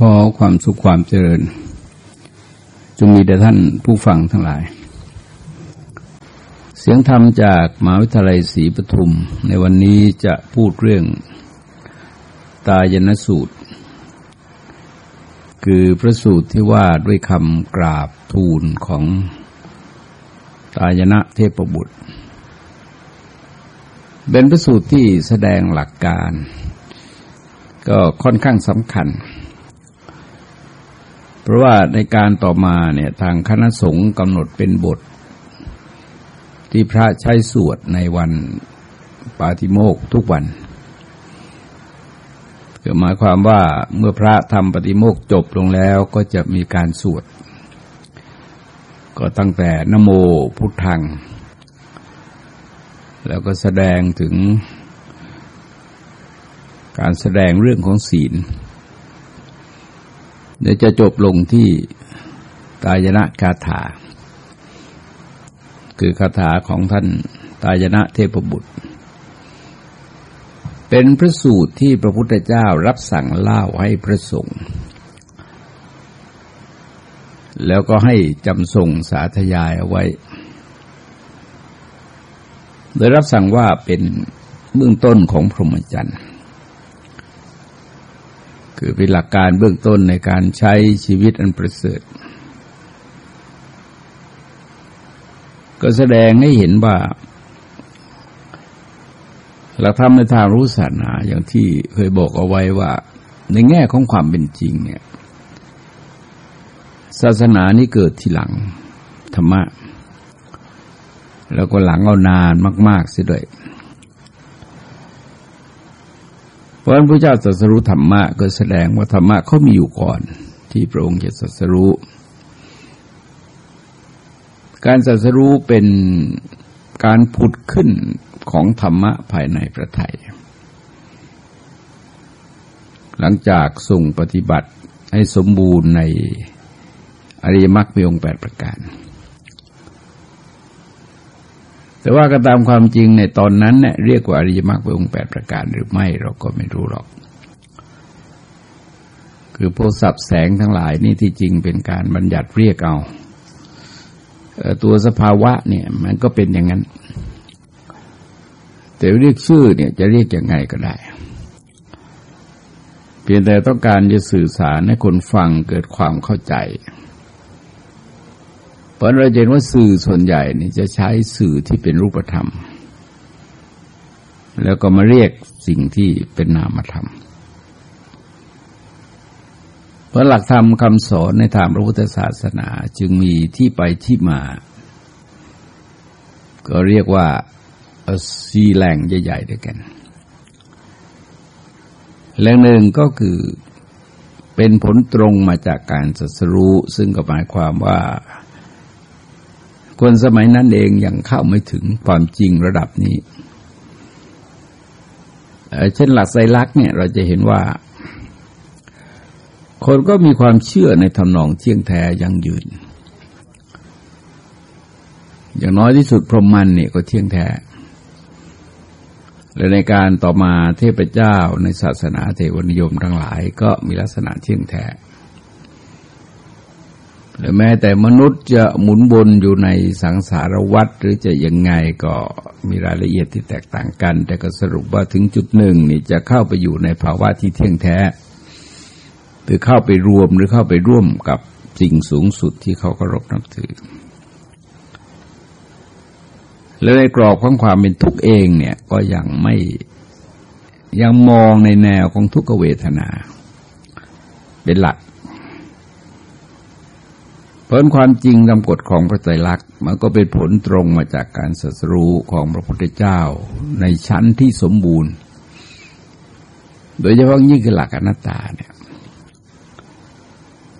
ขอความสุขความเจริญจงมีแด่ท่านผู้ฟังทั้งหลาย เสียงธรรมจากมหาวิทยาลัยศรีปทุม ในวันนี้จะพูดเรื่องตายนสูตร คือพระสูตรที่ว่าด้วยคำกราบทูลของตายนะเทพบุตร เป็นพระสูตรที่แสดงหลักการ ก็ค่อนข้างสำคัญเพราะว่าในการต่อมาเนี่ยทางคณะสงฆ์กำหนดเป็นบท ที่พระใช้สวดในวันปาติโมกทุกวันก็หมายความว่าเมื่อพระทำปฏิโมกจบลงแล้วก็จะมีการสวด ก็ตั้งแต่นโมพุทธัง แล้วก็แสดงถึงการแสดงเรื่องของศีล เดี๋ยวจะจบลงที่ตายนะคาถา คือคาถาของท่านตายนะเทพบุตร เป็นพระสูตรที่พระพุทธเจ้ารับสั่งเล่าให้พระสงฆ์แล้วก็ให้จำส่งสาธยายเอาไว้ โดยรับสั่งว่าเป็นเบื้องต้นของพรหมจรรย์ คือเป็นหลักการเบื้องต้นในการใช้ชีวิตอันประเสริฐ ก็แสดงให้เห็นว่าหลักธรรมในทางรู้ศาสนาอย่างที่เคยบอกเอาไว้ว่า ในแง่ของความเป็นจริงเนี่ย ศาสนานี้เกิดทีหลังธรรมะ แล้วก็หลังเอานานมาก ๆเสียด้วย เพราะนั้นพระเจ้าตรัสรู้ธรรมะก็แสดงว่าธรรมะเขามีอยู่ก่อน ที่พระองค์จะตรัสรู้ การตรัสรู้เป็นการผุดขึ้นของธรรมะภายในพระไทย หลังจากส่งปฏิบัติให้สมบูรณ์ในอริยมรรคมีองค์แปดประการ แต่ว่าก็ตามความจริงในตอนนั้นเนี่ยเรียกว่าอริยมรรคเป็นองค์แปดประการหรือไม่เราก็ไม่รู้หรอก คือพวกสับแสงทั้งหลายนี่ที่จริงเป็นการบัญญัติเรียกเอาตัวสภาวะเนี่ยมันก็เป็นอย่างนั้น แต่เรียกชื่อเนี่ยจะเรียกยังไงก็ได้ เพียงแต่ต้องการจะสื่อสารให้คนฟังเกิดความเข้าใจ เพราะเราเห็นว่าสื่อส่วนใหญ่นี่จะใช้สื่อที่เป็นรูปธรรม แล้วก็มาเรียกสิ่งที่เป็นนามธรรม เพราะหลักธรรมคำสอนในทางพระพุทธศาสนาจึงมีที่ไปที่มา ก็เรียกว่าสีแหล่งใหญ่ๆด้วยกันแหล่งหนึ่งก็คือเป็นผลตรงมาจากการสัสรู้ซึ่งก็หมายความว่า คนสมัยนั้นเองยังเข้าไม่ถึงความจริงระดับนี้ เช่นหลักไซลักเนี่ยเราจะเห็นว่า คนก็มีความเชื่อในทำนองเที่ยงแท้ยังยืน อย่างน้อยที่สุดพรหมันเนี่ยก็เที่ยงแท้และในการต่อมาเทพเจ้าในศาสนาเทวนิยมทั้งหลายก็มีลักษณะเที่ยงแท้ หรือแม้แต่มนุษย์จะหมุนบนอยู่ในสังสารวัฏหรือจะยังไงก็มีรายละเอียดที่แตกต่างกัน แต่ก็สรุปว่าถึงจุดหนึ่งนี่จะเข้าไปอยู่ในภาวะที่เที่ยงแท้หรือเข้าไปรวมหรือเข้าไปร่วมกับสิ่งสูงสุดที่เขาเคารพนับถือ และในกรอบของความเป็นทุกข์เองเนี่ยก็ยังไม่ยังมองในแนวของทุกขเวทนา เป็นหลัก เพราะความจริงตามกฎของพระไตรลักษณ์มันก็เป็นผลตรงมาจากการสัสรู้ของพระพุทธเจ้าในชั้นที่สมบูรณ์ โดยเฉพาะยิ่งคือหลักอนัตตาเนี่ย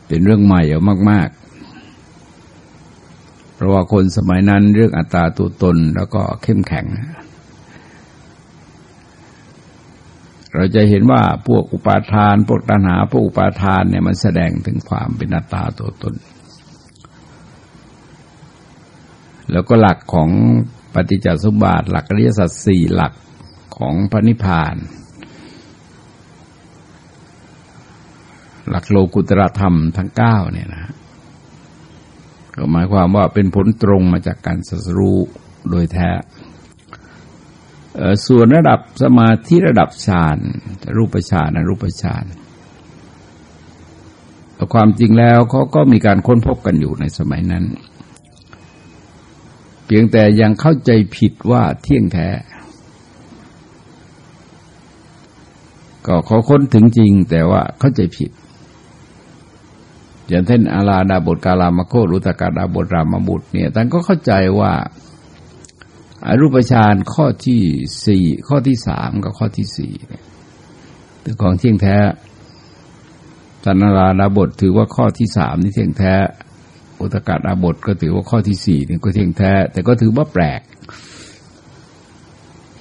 เป็นเรื่องใหม่เอามาก ๆ เพราะว่าคนสมัยนั้นเรื่องอัตตาตัวตนแล้วก็เข้มแข็ง เราจะเห็นว่าพวกอุปาทาน พวกตัณหา พวกอุปาทานเนี่ยมันแสดงถึงความเป็นอัตตาตัวตน แล้วก็หลักของปฏิจจสมบาทหลักอริยสัจสี่หลักของพระนิพพาน หลักโลกุตรธรรมทั้งเก้าเนี่ยนะก็หมายความว่าเป็นผลตรงมาจากการสัสรู้โดยแท้ส่วนระดับสมาธิระดับฌานรูปฌานรูปฌานความจริงแล้วเขาก็มีการค้นพบกันอยู่ในสมัยนั้น เพียงแต่ยังเข้าใจผิดว่าเที่ยงแท้ ก็เขาค้นถึงจริงแต่ว่าเข้าใจผิด อย่างเช่นอาลาดาบทกาลามโครุตกาดาบทรามบุตรเนี่ยท่านก็เข้าใจว่าอรูปฌานข้อที่สี่ข้อที่สามกับข้อที่สี่เป็นของเที่ยงแท้สันนาราดาบทถือว่าข้อที่สามนี่เที่ยงแท้ อุตกาดาบทก็ถือว่าข้อที่สี่นี่ก็เที่ยงแท้ แต่ก็ถือว่าแปลก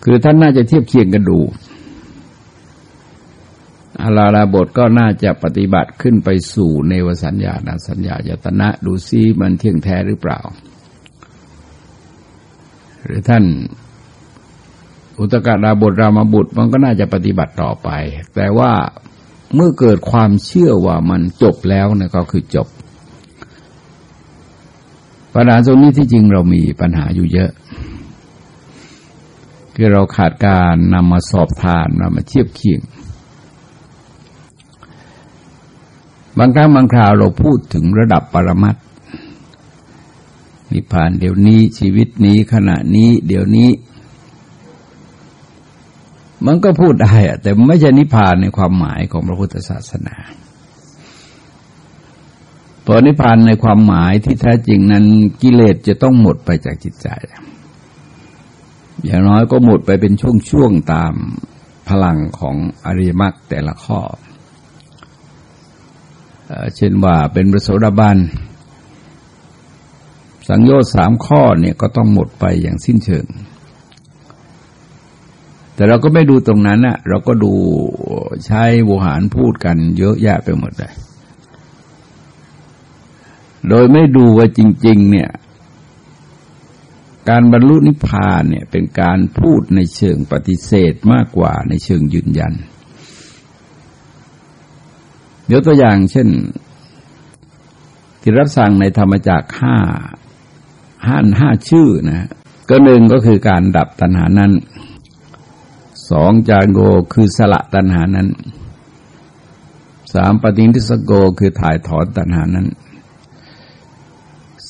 คือท่านน่าจะเทียบเคียงกันดูอาลาดาบทก็น่าจะปฏิบัติขึ้นไปสู่เนวสัญญาณสัญญายตนะดูซิมันเที่ยงแท้หรือเปล่า หรือท่านอุตกาดาบทรามาบุตรมันก็น่าจะปฏิบัติต่อไป แต่ว่าเมื่อเกิดความเชื่อว่ามันจบแล้วนะก็คือจบ ปัญหาตรงนี้ที่จริงเรามีปัญหาอยู่เยอะ คือเราขาดการนำมาสอบทานนำมาเทียบเคียง บางครั้งบางคราวเราพูดถึงระดับปรมัตนิพพานเดี๋ยวนี้ชีวิตนี้ขณะนี้ เดี๋ยวนี้ มันก็พูดได้แต่ไม่ใช่นิพพานในความหมายของพระพุทธศาสนา พอนิพพานในความหมายที่แท้จริงนั้นกิเลสจะต้องหมดไปจากจิตใจ อย่างน้อยก็หมดไปเป็นช่วงๆตามพลังของอริยมรรคแต่ละข้อ เช่นว่าเป็นพระโสดาบัน สังโยชน์สามข้อเนี่ยก็ต้องหมดไปอย่างสิ้นเชิง แต่เราก็ไม่ดูตรงนั้นอะเราก็ดูใช้โวหารพูดกันเยอะแยะไปหมดเลย โดยไม่ดูว่าจริง ๆ เนี่ย การบรรลุนิพพานเนี่ยเป็นการพูดในเชิงปฏิเสธมากกว่าในเชิงยืนยัน เดี๋ยวตัวอย่างเช่น ที่รับสั่งในธรรมจักห้าห้าห้าชื่อนะก็หนึ่งก็คือการดับตัณหานั้นสองจารโกคือสละตัณหานั้นสามปฏินิสโกคือถ่ายถอนตัณหานั้น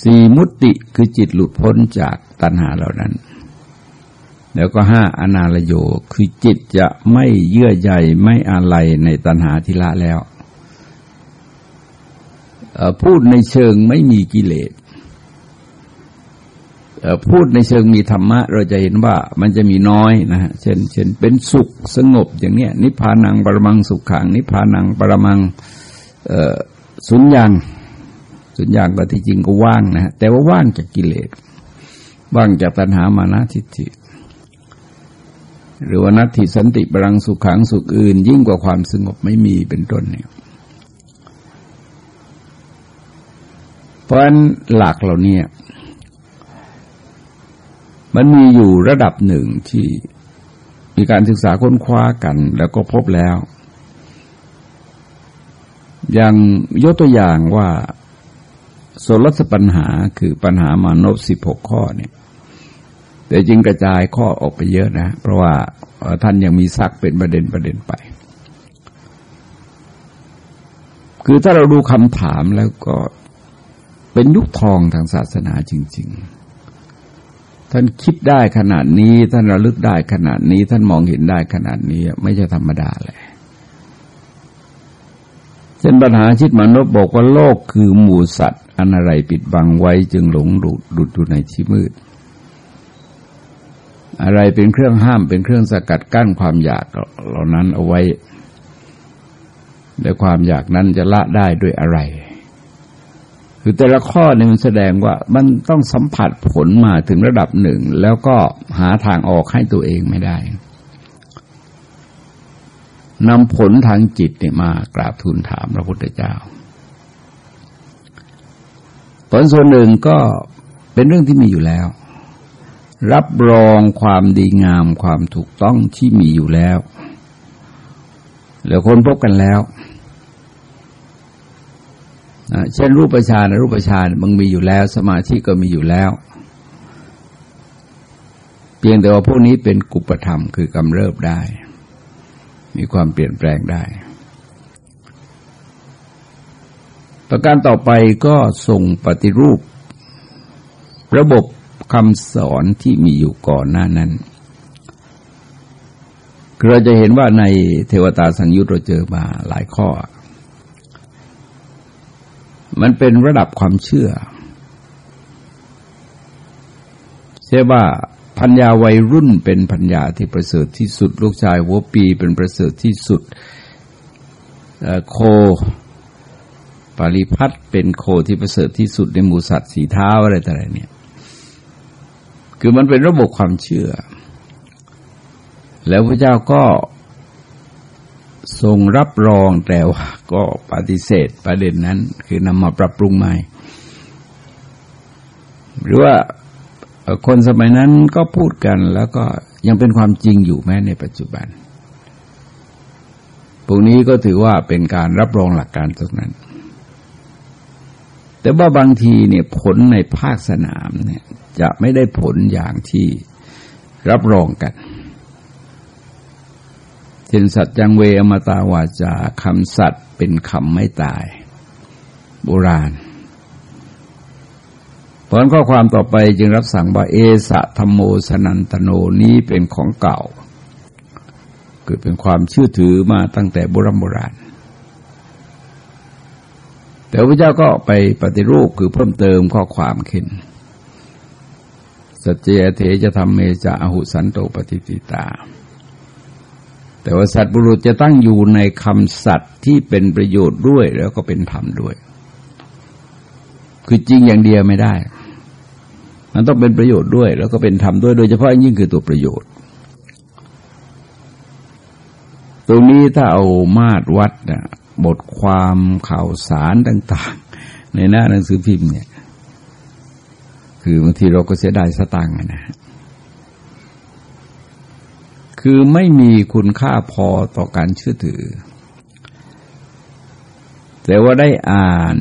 สี่มุติคือจิตหลุดพ้นจากตัณหาเหล่านั้น แล้วก็ห้าอนาลโยคือจิตจะไม่เยื่อใยไม่อะไรในตัณหาทิละแล้วพูดในเชิงไม่มีกิเลสพูดในเชิงมีธรรมะ เราจะเห็นว่ามันจะมีน้อยนะฮะเช่น เช่น เป็นสุขสงบอย่างเนี้ยนิพพานังปรมังสุขขัง นิพพานังปรมังสุญญ์ สุญญ์ก็ที่จริงก็ว่างนะแต่ว่าว่างจากกิเลสว่างจากตัณหามานะทิฏฐิหรือว่านัตถิสันติปรังสุขขังสุขอื่น ยิ่งกว่าความสงบไม่มีเป็นต้นเนี่ยเพราะนั้นหลักเหล่านี้มันมีอยู่ระดับหนึ่งที่มีการศึกษาค้นคว้ากัน แล้วก็พบแล้ว อย่างยกตัวอย่างว่า โสรสปัญหาคือปัญหามานพสิบหกข้อเนี่ย แต่จริงกระจายข้อออกไปเยอะนะ เพราะว่าท่านยังมีซักเป็นประเด็นประเด็นไป คือถ้าเราดูคำถามแล้วก็เป็นยุคทองทางศาสนาจริง ๆ ท่านคิดได้ขนาดนี้ ท่านระลึกได้ขนาดนี้ ท่านมองเห็นได้ขนาดนี้ ไม่ใช่ธรรมดาเลย เช่นปัญหาชิดมนุษย์บอกว่าโลกคือหมู่สัตว์ อันอะไรปิดบังไว้จึงหลงดุดดุดอยู่ในที่มืด อะไรเป็นเครื่องห้ามเป็นเครื่องสกัดกั้นความอยากเหล่านั้นเอาไว้ และความอยากนั้นจะละได้ด้วยอะไร คือแต่ละข้อเนี่ยมันแสดงว่ามันต้องสัมผัสผลมาถึงระดับหนึ่ง แล้วก็หาทางออกให้ตัวเองไม่ได้ นำผลทางจิตเนี่ยมากราบทูลถามพระพุทธเจ้า ผลส่วนหนึ่งก็เป็นเรื่องที่มีอยู่แล้ว รับรองความดีงามความถูกต้องที่มีอยู่แล้วแล้วคนพบกันแล้วเช่นรูปฌานรูปฌานมันมีอยู่แล้ว สมาธิก็มีอยู่แล้ว เพียงแต่ว่าพวกนี้เป็นกุปธรรมคือกำเริบได้ มีความเปลี่ยนแปลงได้ ประการต่อไปก็ส่งปฏิรูป ระบบคำสอนที่มีอยู่ก่อนหน้านั้นเราจะเห็นว่าในเทวตาสังยุตเราเจอมาหลายข้อ มันเป็นระดับความเชื่อ เช่ว่า พัญญาวัยรุ่นเป็นพัญญาที่ประเสริฐที่สุด ลูกชายหัวปีเป็นประเสริฐที่สุดโคปาริพัฒเป็นโคที่ประเสริฐที่สุดในหมูสัตว์สีเท้าอะไรต่างๆเนี่ย คือมันเป็นระบบความเชื่อ แล้วพระเจ้าก็ทรงรับรองแต่ว่าก็ปฏิเสธประเด็นนั้น คือนำมาปรับปรุงใหม่ หรือว่า คนสมัยนั้นก็พูดกันแล้วก็ยังเป็นความจริงอยู่แม้ในปัจจุบันพวกนี้ก็ถือว่าเป็นการรับรองหลักการตรงนั้น แต่ว่าบางทีเนี่ยผลในภาคสนามเนี่ยจะไม่ได้ผลอย่างที่รับรองกันช่นสัตจังเวอมตาวาจาคำสัตว์เป็นคำไม่ตาย โบราณ ผลข้อความต่อไปจึงรับสั่งว่าเอสะธรรมโมสนันตโนนี้เป็นของเก่า คือเป็นความเชื่อถือมาตั้งแต่โบราณโบราณ แต่พระเจ้าก็ไปปฏิรูปคือเพิ่มเติมข้อความขึ้นสัจเจเถจะทำเมจะอหุสันโตปฏิติตา แต่ว่าสัตว์บุรุษจะตั้งอยู่ในคำสัตว์ที่เป็นประโยชน์ด้วยแล้วก็เป็นธรรมด้วย คือจริงอย่างเดียวไม่ได้ มันต้องเป็นประโยชน์ด้วย แล้วก็เป็นธรรมด้วยโดยเฉพาะยิ่งคือตัวประโยชน์ ตรงนี้ถ้าเอามาตรวัดนะบทความข่าวสารต่าง ๆ ในหน้าหนังสือพิมพ์เนี่ย คือบางทีเราก็เสียดายสตังค์นะคือไม่มีคุณค่าพอต่อการเชื่อถือ แต่ว่าได้อ่าน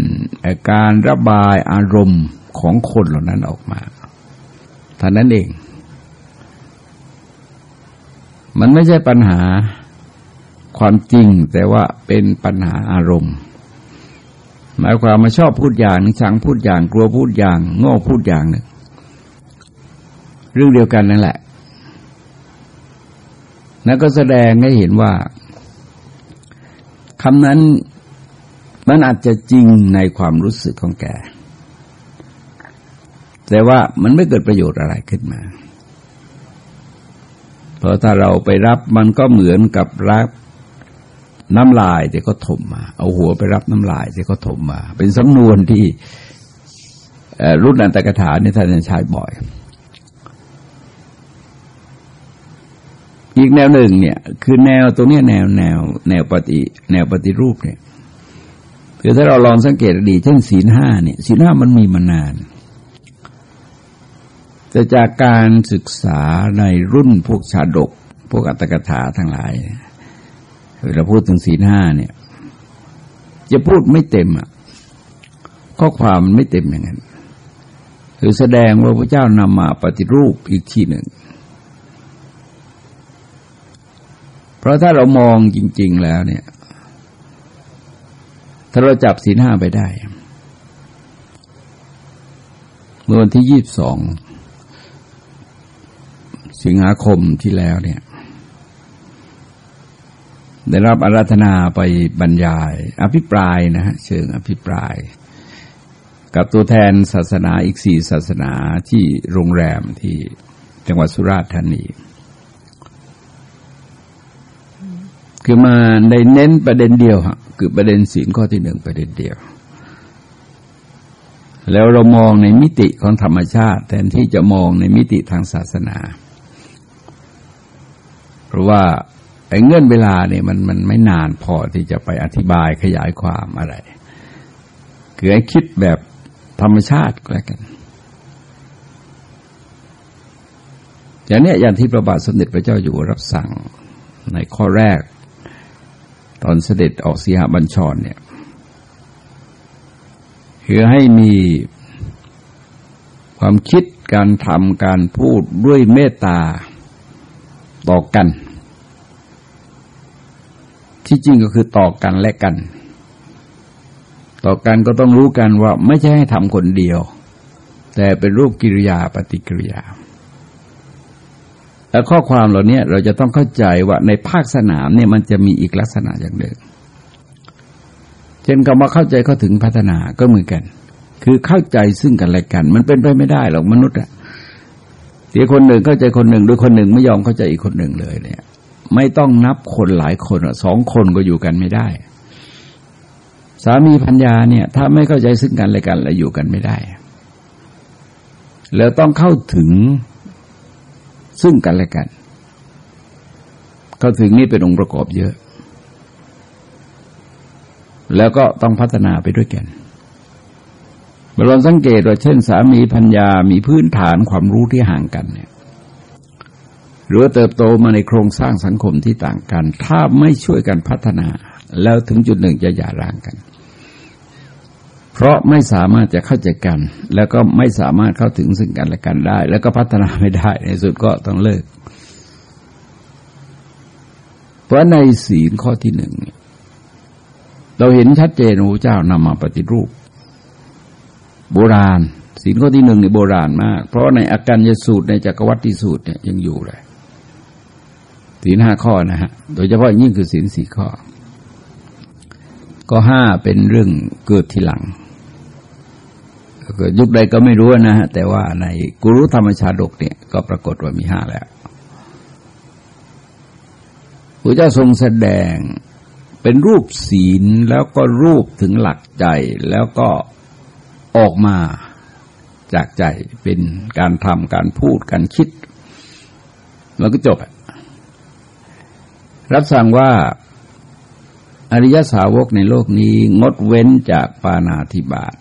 การระบายอารมณ์ของคนเหล่านั้นออกมา ท่านั้นเอง มันไม่ใช่ปัญหาความจริงแต่ว่าเป็นปัญหาอารมณ์ หมายความมาชอบพูดอย่างชังพูดอย่างกลัวพูดอย่างโง่พูดอย่างหนึ่งเรื่องเดียวกันนั่นแหละ นั่นก็แสดงให้เห็นว่าคำนั้นมันอาจจะจริงในความรู้สึกของแก แต่ว่ามันไม่เกิดประโยชน์อะไรขึ้นมา เพราะถ้าเราไปรับมันก็เหมือนกับรับน้ำลายที่เขาถมมา เอาหัวไปรับน้ำลายที่เขาถมมา เป็นสำนวนที่รุ่นอันตกถาเนี่ยท่านใช้บ่อย อีกแนวหนึ่งเนี่ย คือแนวตรงนี้แนวแนว แนวปฏิ แนวปฏิรูปเนี่ยคือถ้าเราลองสังเกตดี เช่นศีลห้าเนี่ยศีลห้ามันมีมานาน แต่จากการศึกษาในรุ่นพวกชาดก พวกอัตถกถาทั้งหลายเวลาพูดถึงศีห้าเนี่ย จะพูดไม่เต็มอะข้อความมันไม่เต็มอย่างนั้นคือแสดงว่าพระเจ้านำมาปฏิรูปอีกทีหนึ่ง เพราะถ้าเรามองจริง ๆ แล้วเนี่ย ถ้าเราจับศีห้าไปได้ เมื่อวันที่ยี่สิบสอง สิงหาคมที่แล้วเนี่ย ได้รับอาราธนาไปบรรยาย อภิปรายนะฮะเชิงอภิปราย กับตัวแทนศาสนาอีกสี่ศาสนาที่โรงแรมที่จังหวัดสุราษฎร์ธานี คือมาในเน้นประเด็นเดียวฮะคือประเด็นศีลข้อที่หนึ่งประเด็นเดียวแล้วเรามองในมิติของธรรมชาติ แทนที่จะมองในมิติทางศาสนา เพราะว่าไอ้เงื่อนเวลาเนี่ยมันมันไม่นานพอที่จะไปอธิบายขยายความอะไร คือให้คิดแบบธรรมชาติก็แล้วกัน อย่างนี้อย่างที่พระบาทสมเด็จพระเจ้าอยู่รับสั่งในข้อแรก ตอนเสด็จออกสีหบัญชรเนี่ยคือให้มีความคิดการทำการพูดด้วยเมตตา ต่อกัน ที่จริงก็คือต่อกันและกัน ต่อกันก็ต้องรู้กันว่าไม่ใช่ให้ทำคนเดียว แต่เป็นรูปกิริยาปฏิกิริยา และข้อความเหล่านี้เราจะต้องเข้าใจว่าในภาคสนามเนี่ยมันจะมีอีกลักษณะอย่างหนึ่งเช่นคำว่าเข้าใจเข้าถึงพัฒนาก็เหมือนกัน คือเข้าใจซึ่งกันและกัน มันเป็นไปไม่ได้หรอกมนุษย์อะ เดี๋ยวคนหนึ่งเข้าใจคนหนึ่งโดยคนหนึ่งไม่ยอมเข้าใจอีกคนหนึ่งเลยเนี่ย ไม่ต้องนับคนหลายคนสองคนก็อยู่กันไม่ได้ สามีพัญญาเนี่ย ถ้าไม่เข้าใจซึ่งกันและกันแล้วอยู่กันไม่ได้ แล้วต้องเข้าถึงซึ่งกันและกัน เข้าถึงนี่เป็นองค์ประกอบเยอะ แล้วก็ต้องพัฒนาไปด้วยกัน เราสังเกตว่าเช่น สามีพัญญามีพื้นฐานความรู้ที่ห่างกันเนี่ยหรือเติบโตมาในโครงสร้างสังคมที่ต่างกัน ถ้าไม่ช่วยกันพัฒนา แล้วถึงจุดหนึ่งจะหย่าร้างกัน เพราะไม่สามารถจะเข้าใจกัน แล้วก็ไม่สามารถเข้าถึงซึ่งกันและกันได้ แล้วก็พัฒนาไม่ได้ในสุดก็ต้องเลิก เพราะในศีลข้อที่หนึ่งเราเห็นชัดเจนพระเจ้านำมาปฏิรูป โบราณศีลข้อที่หนึ่งในโบราณมาก เพราะในอาการยสูตรในจักรวัติสูตรเนี่ยยังอยู่เลยศีลห้าข้อนะฮะ โดยเฉพาะยิ่งคือศีลสี่ข้อ ก็ห้าเป็นเรื่องเกิดทีหลังเกิดยุคใดก็ไม่รู้นะฮะ แต่ว่าในกุรุธรรมชาดกเนี่ยก็ปรากฏว่ามีห้าแล้วพระเจ้าทรงแสดงเป็นรูปศีลแล้วก็รูปถึงหลักใจแล้วก็ ออกมาจากใจเป็นการทำการพูดการคิด แล้วก็จบ รับสั่งว่าอริยสาวกในโลกนี้งดเว้นจากปานาธิบาต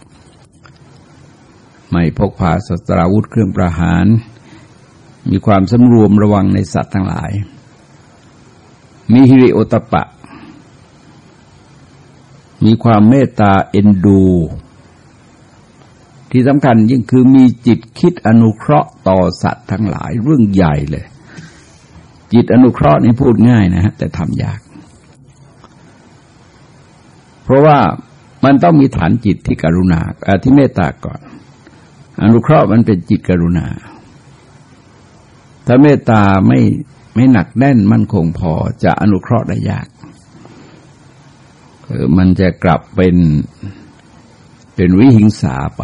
ไม่พกพาสตราวุธเครื่องประหาร มีความสำรวมระวังในสัตว์ทั้งหลาย มีฮิริโอตปะ มีความเมตตาเอ็นดู ที่สำคัญยิ่งคือมีจิตคิดอนุเคราะห์ต่อสัตว์ทั้งหลายเรื่องใหญ่เลย จิตอนุเคราะห์นี่พูดง่ายนะฮะแต่ทำยาก เพราะว่ามันต้องมีฐานจิตที่กรุณาที่เมตตาก่อน อนุเคราะห์มันเป็นจิตกรุณา ถ้าเมตตาไม่ไม่หนักแน่นมั่นคงพอจะอนุเคราะห์ได้ยากมันจะกลับเป็นเป็นวิหิงสาไป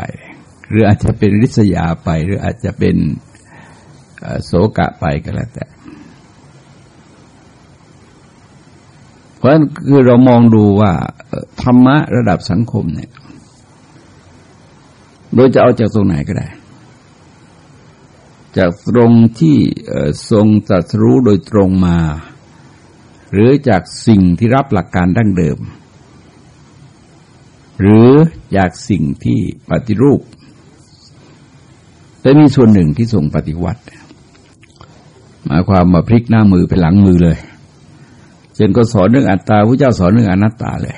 หรืออาจจะเป็นริษยาไป หรืออาจจะเป็นโสกะไปก็แล้วแต่ เพราะนั้นคือเรามองดูว่าธรรมะระดับสังคมเนี่ย โดยจะเอาจากตรงไหนก็ได้ จากตรงที่ทรงตรัสรู้โดยตรงมา หรือจากสิ่งที่รับหลักการดั้งเดิมหรืออยากสิ่งที่ปฏิรูป แต่มีส่วนหนึ่งที่ส่งปฏิวัติ หมายความมาพลิกหน้ามือไปหลังมือเลยเช่นก็สอนเรื่องอัตตาพระเจ้าสอนเรื่องอนัตตาเลย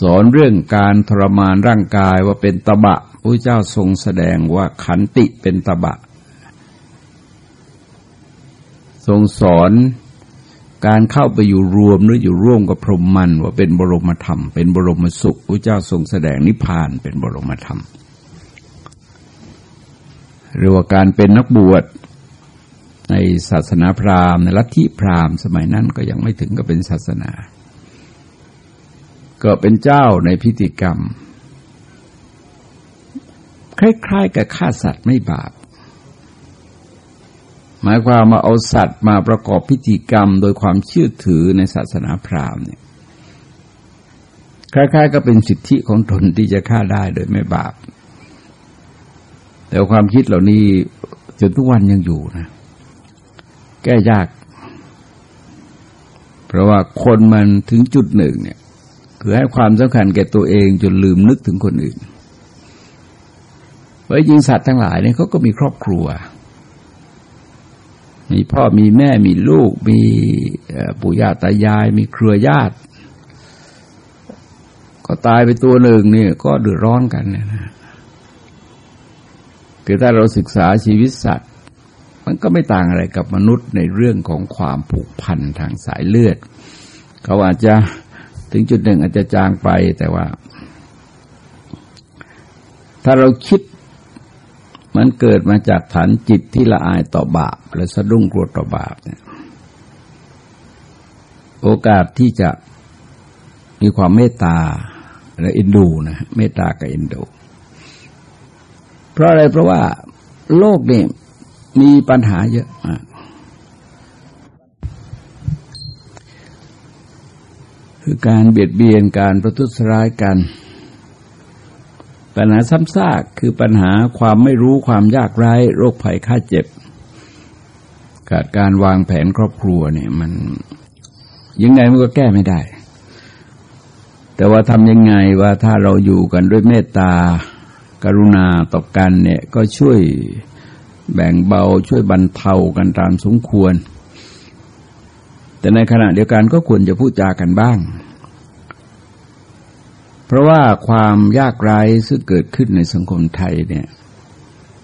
สอนเรื่องการทรมานร่างกายว่าเป็นตบะพระเจ้าทรงแสดงว่าขันติเป็นตบะ ทรงสอนการเข้าไปอยู่รวมหรืออยู่ร่วมกับพรหมมันว่าเป็นบรมธรรม เป็นบรมสุขพระเจ้าทรงแสดงนิพพานเป็นบรมธรรม หรือว่าการเป็นนักบวชในศาสนาพราหมณ์ในลัทธิพราหมณ์ สมัยนั้นก็ยังไม่ถึงก็เป็นศาสนา ก็เป็นเจ้าในพิธีกรรม คล้ายๆกับฆ่าสัตว์ไม่บาป หมายความมาเอาสัตว์มาประกอบพิธีกรรม โดยความเชื่อถือในศาสนาพราหมณ์เนี่ยคล้ายๆก็เป็นสิทธิของตนที่จะฆ่าได้โดยไม่บาป แต่ความคิดเหล่านี้จนทุกวันยังอยู่นะ แก้ยาก เพราะว่าคนมันถึงจุดหนึ่งเนี่ย คือให้ความสำคัญแก่ตัวเองจนลืมนึกถึงคนอื่นเพราะจริงสัตว์ทั้งหลายเนี่ยเขาก็มีครอบครัว มีพ่อมีแม่มีลูก มีปู่ย่าตายาย มีเครือญาติ ก็ตายไปตัวหนึ่งเนี่ย ก็เดือดร้อนกันเนี่ยนะ คือถ้าเราศึกษาชีวิตสัตว์ มันก็ไม่ต่างอะไรกับมนุษย์ในเรื่องของความผูกพันทางสายเลือด เขาอาจจะถึงจุดหนึ่งอาจจะจางไปแต่ว่า ถ้าเราคิดมันเกิดมาจากฐานจิตที่ละอายต่อบาป และสะดุ้งกลัวต่อบาปเนี่ยโอกาสที่จะมีความเมตตาและอินดูนะเมตตากับอินดู ราะอะไรเพราะว่าโลกนี่มีปัญหาเยอะมากคือการเบียดเบียนการประทุษร้ายกัน ปัญหาซ้ำซากคือปัญหาความไม่รู้ความยากไร้โรคภัยค่าเจ็บ ขาดการวางแผนครอบครัวเนี่ยมันยังไงมันก็แก้ไม่ได้ แต่ว่าทำยังไงว่าถ้าเราอยู่กันด้วยเมตตา กรุณาต่อกันเนี่ยก็ช่วยแบ่งเบาช่วยบรรเทากันตามสมควร แต่ในขณะเดียวกันก็ควรจะพูดจากันบ้าง เพราะว่าความยากไร้ซึ่งเกิดขึ้นในสังคมไทยเนี่ย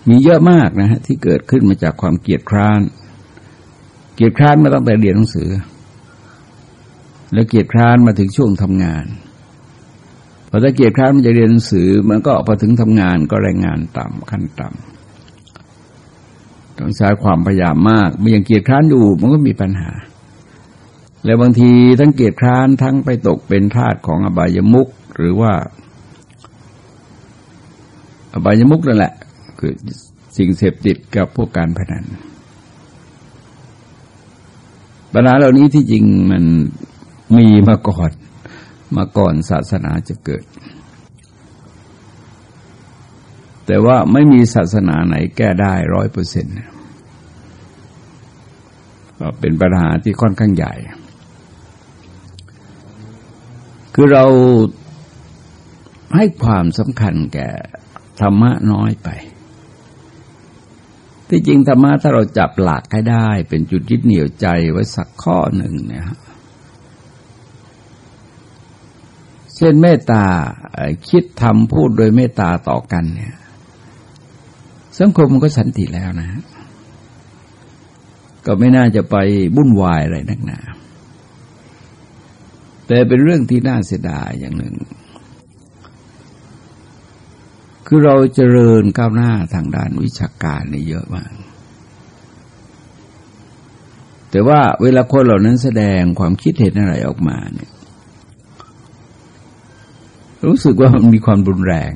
มีเยอะมากนะฮะที่เกิดขึ้นมาจากความเกียดคร้าน เกียดคร้านมาตั้งแต่เรียนหนังสือ แล้วเกียรติคร้านมาถึงช่วงทำงาน อถ้าเกียรติคร้านมันจะเรียนหนังสือ มันก็พอถึงทำงานก็แรงงานต่ำขั้นต่ำต้องใช้ความพยายามมากมันยังเกียรติคร้านอยู่มันก็มีปัญหา แล้วบางทีทั้งเกียรติคร้านทั้งไปตกเป็นทาสของอบายมุกหรือว่า อบายมุกนั่นแหละ คือสิ่งเสพติดกับพวกการพนันปัญหาเหล่านี้ที่จริงมันมีมาก่อน มาก่อนศาสนาจะเกิด แต่ว่าไม่มีศาสนาไหนแก้ได้ร้อยเปอร์เซ็นต์ก็เป็นปัญหาที่ค่อนข้างใหญ่ คือเราให้ความสำคัญแก่ธรรมะน้อยไป ที่จริงธรรมะถ้าเราจับหลักให้ได้ เป็นจุดยึดเหนี่ยวใจไว้สักข้อหนึ่งเนี่ย เช่นเมตตาคิดทำพูดโดยเมตตาต่อกันเนี่ย สังคมมันก็สันติแล้วนะ ก็ไม่น่าจะไปบุ่นวายอะไรนักหนาแต่เป็นเรื่องที่น่าเสียดายอย่างหนึ่ง คือเราเจริญก้าวหน้าทางด้านวิชาการนี่เยอะมาก แต่ว่าเวลาคนเหล่านั้นแสดงความคิดเห็นอะไรออกมาเนี่ย รู้สึกว่ามันมีความรุนแรง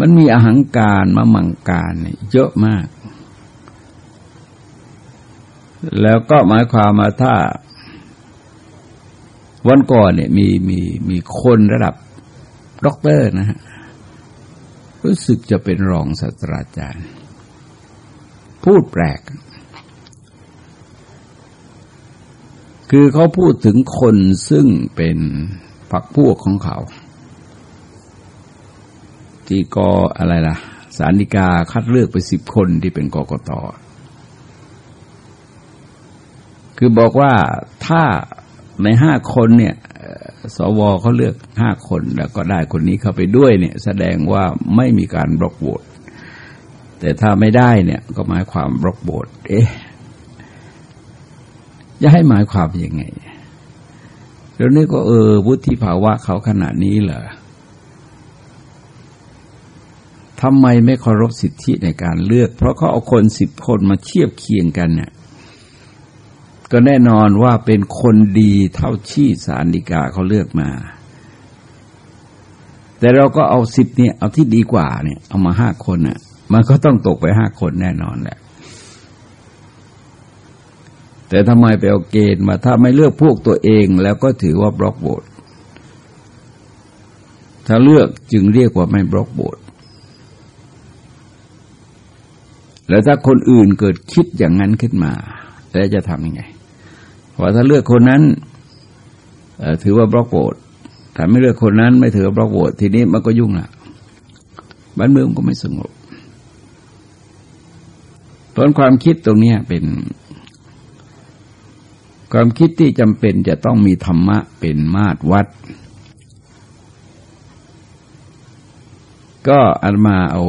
มันมีอาหังการมามังการเยเยอะมาก แล้วก็หมายความมาถ้า วันก่อนเนี่ยมีมีมีคนระดับด็อกเตอร์นะฮะรู้สึกจะเป็นรองศาสตราจารย์ พูดแปลก คือเขาพูดถึงคนซึ่งเป็นฝักพวกของเขา ที่กออะไรล่ะ สารนิกาคัดเลือกไปสิบคนที่เป็นกกตคือบอกว่าถ้าในห้าคนเนี่ยสวเขาเลือกห้าคนแล้วก็ได้คนนี้เข้าไปด้วยเนี่ย แสดงว่าไม่มีการบล็อกโหวตแต่ถ้าไม่ได้เนี่ยก็หมายความบล็อกโหวตเอ๊ะจะให้หมายความยังไงแล้วนี่ก็เออวุฒิภาวะเขาขนาดนี้เหรอ ทำไมไม่เคารพสิทธิในการเลือก เพราะเขาเอาคนสิบคนมาเทียบเคียงกันเนี่ยก็แน่นอนว่าเป็นคนดีเท่าที่สารดีกาเขาเลือกมา แต่เราก็เอาสิบเนี่ยเอาที่ดีกว่าเนี่ย เอามาห้าคนอะ มันก็ต้องตกไปห้าคนแน่นอนแหละ แต่ทำไมไปเอาเกณฑ์มาถ้าไม่เลือกพวกตัวเองแล้วก็ถือว่าบล็อกโบดถ้าเลือกจึงเรียกว่าไม่บล็อกโบด แล้วถ้าคนอื่นเกิดคิดอย่างนั้นขึ้นมา แล้วจะทำยังไงว่าถ้าเลือกคนนั้นถือว่าบล็อกโหวตถ้าไม่เลือกคนนั้นไม่ถือบล็อกโหวตทีนี้มันก็ยุ่งละบ้านเมืองก็ไม่สงบเพราะความคิดตรงนี้เป็น ความคิดที่จำเป็นจะต้องมีธรรมะเป็นมาตรวัด ก็อันมาเอา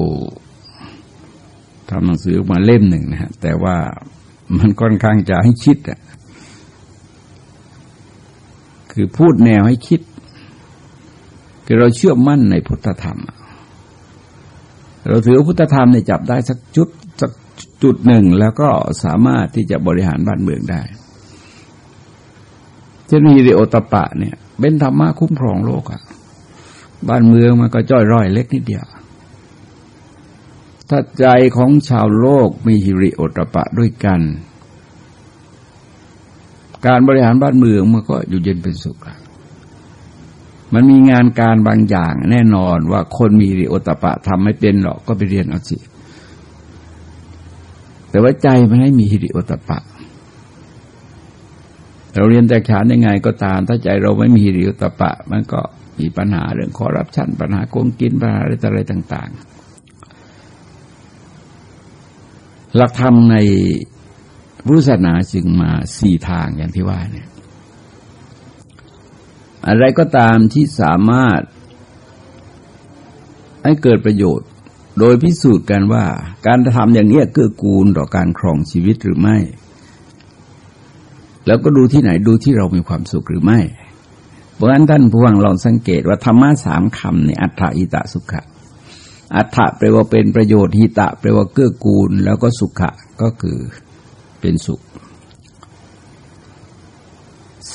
ทำหนังสือมาเล่มหนึ่งนะฮะแต่ว่ามันค่อนข้างจะให้คิดอะคือพูดแนวให้คิด คือเราเชื่อมั่นในพุทธธรรม เราถือพุทธธรรมเนี่ยจับได้สักจุดสักจุดหนึ่งแล้วก็สามารถที่จะบริหารบ้านเมืองได้เช่นมีริโอตปะเนี่ย เป็นธรรมะคุ้มครองโลกอะบ้านเมืองมันก็จ้อยร่อยเล็กนิดเดียว ถ้าใจของชาวโลกมีฮิริโอตปะด้วยกัน การบริหารบ้านเมืองมันก็อยู่เย็นเป็นสุขมันมีงานการบางอย่างแน่นอนว่าคนมีฮิริโอตปะทำไม่เป็นหรอกก็ไปเรียนเอาสิแต่ว่าใจมันให้มีฮิริโอตปะ เราเรียนแต่ขานยังไงก็ตาม ถ้าใจเราไม่มีฮิริโอตปะ มันก็มีปัญหาเรื่องคอร์รัปชันปัญหาโกงกินปัญหาอะไรต่างๆ หลักธรรมในพุทธศาสนาจึงมาสี่ทางอย่างที่ว่าเนี่ยอะไรก็ตามที่สามารถให้เกิดประโยชน์ โดยพิสูจน์กันว่า การทำอย่างนี้เกื้อกูลต่อการครองชีวิตหรือไม่ แล้วก็ดูที่ไหนดูที่เรามีความสุขหรือไม่ เพราะฉะนั้นท่านผู้ฟังลองสังเกตว่าธรรมะสามคำเนี่ยอัฏฐอิตะสุขะ อัฏฐะแปลว่าเป็นประโยชน์หิตะแปลว่าเกื้อกูล แล้วก็สุขะก็คือเป็นสุข